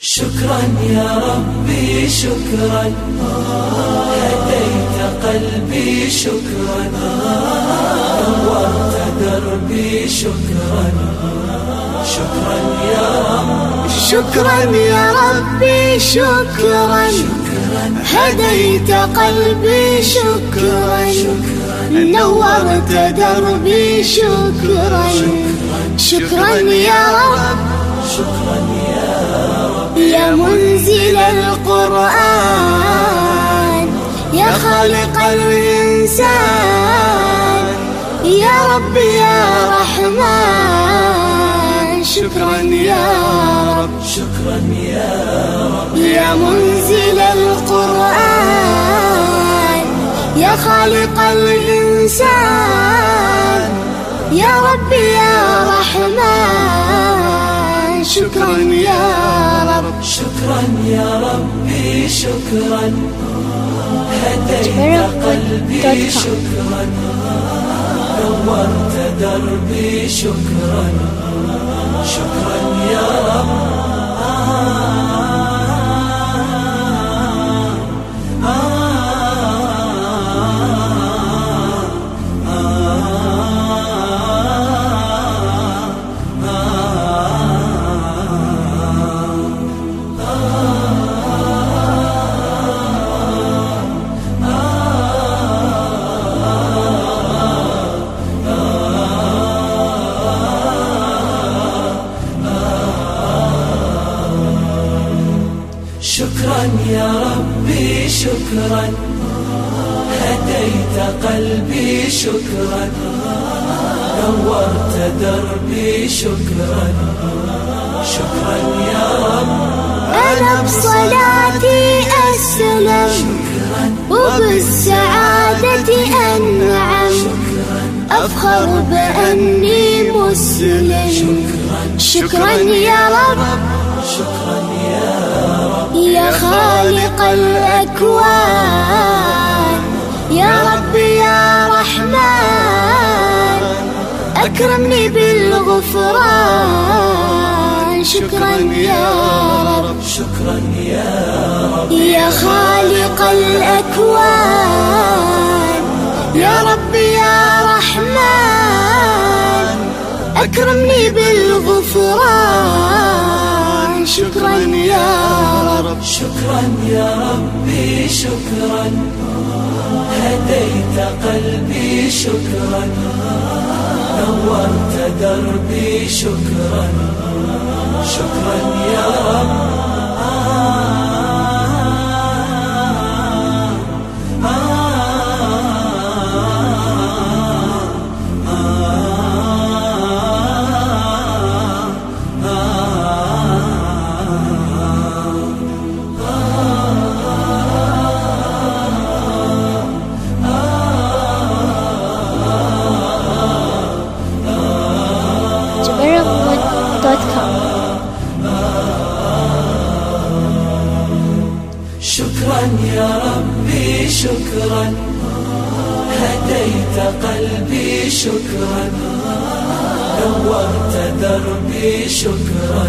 شكرا يا ربي شكرا. هديت قلبي شكرا. نورت دربي شكرا. شكرا يا رب شكرا. يا ربي شكرا. هديت قلبي شكرا. نورت دربي شكرا. شكرا يا رب. شكرا يا رب. يا منزل القرآن يا خالق الإنسان يا رب يا رحمن شكرا يا رب شكرا يا رب. يا منزل القرآن يا خالق الإنسان يا رب يا رحمن. شكرا يا رب. شكرا يا ربي شكرا. هديت قلبي شكرا. نورت دربي شكرا. شكرا شكرا. هديت قلبي شكرا. نورت دربي شكرا. شكرا يا رب. أنا بصلاتي أسلم. وبالسعادة أنعم. أفخر بأني مسلم. شكرا. يا رب. شكرا يا رب. الأكوان. يا رب يا رحمن أكرمني بالغفران. شكرا يا رب. شكرا يا رب. يا خالق الأكوان. يا رب يا رحمن أكرمني بالغفران. شكرا يا ربي شكرا. هديت قلبي شكرا. نورت دربي شكرا. شكرا يا رب. شكرا يا ربي شكرا. هديت قلبي شكرا. نورت دربي شكرا.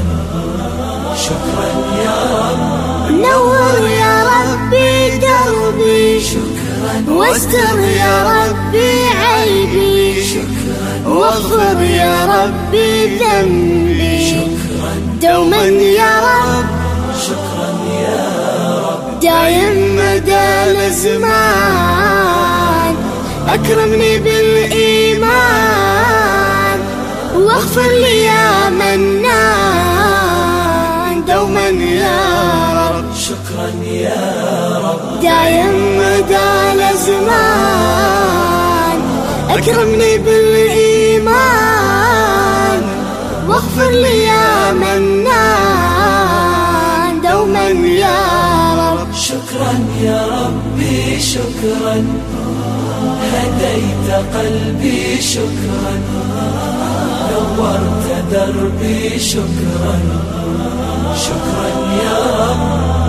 شكرا يا رب نور يا ربي دربي. شكرا. واستر يا ربي عيبي. شكرا. واغفر يا ربي ذنبي. شكرا. دوما يا رب شكرا يا رب. دايم مدى الزمان أكرمني بالإيمان واغفر لي يا منان دوما يا رب. شكرا يا رب. دايم مدى الزمان أكرمني بالإيمان واغفر لي يا شكرا يا ربي شكرا. هديت قلبي شكرا. نورت دربي شكرا. شكرا يا رب.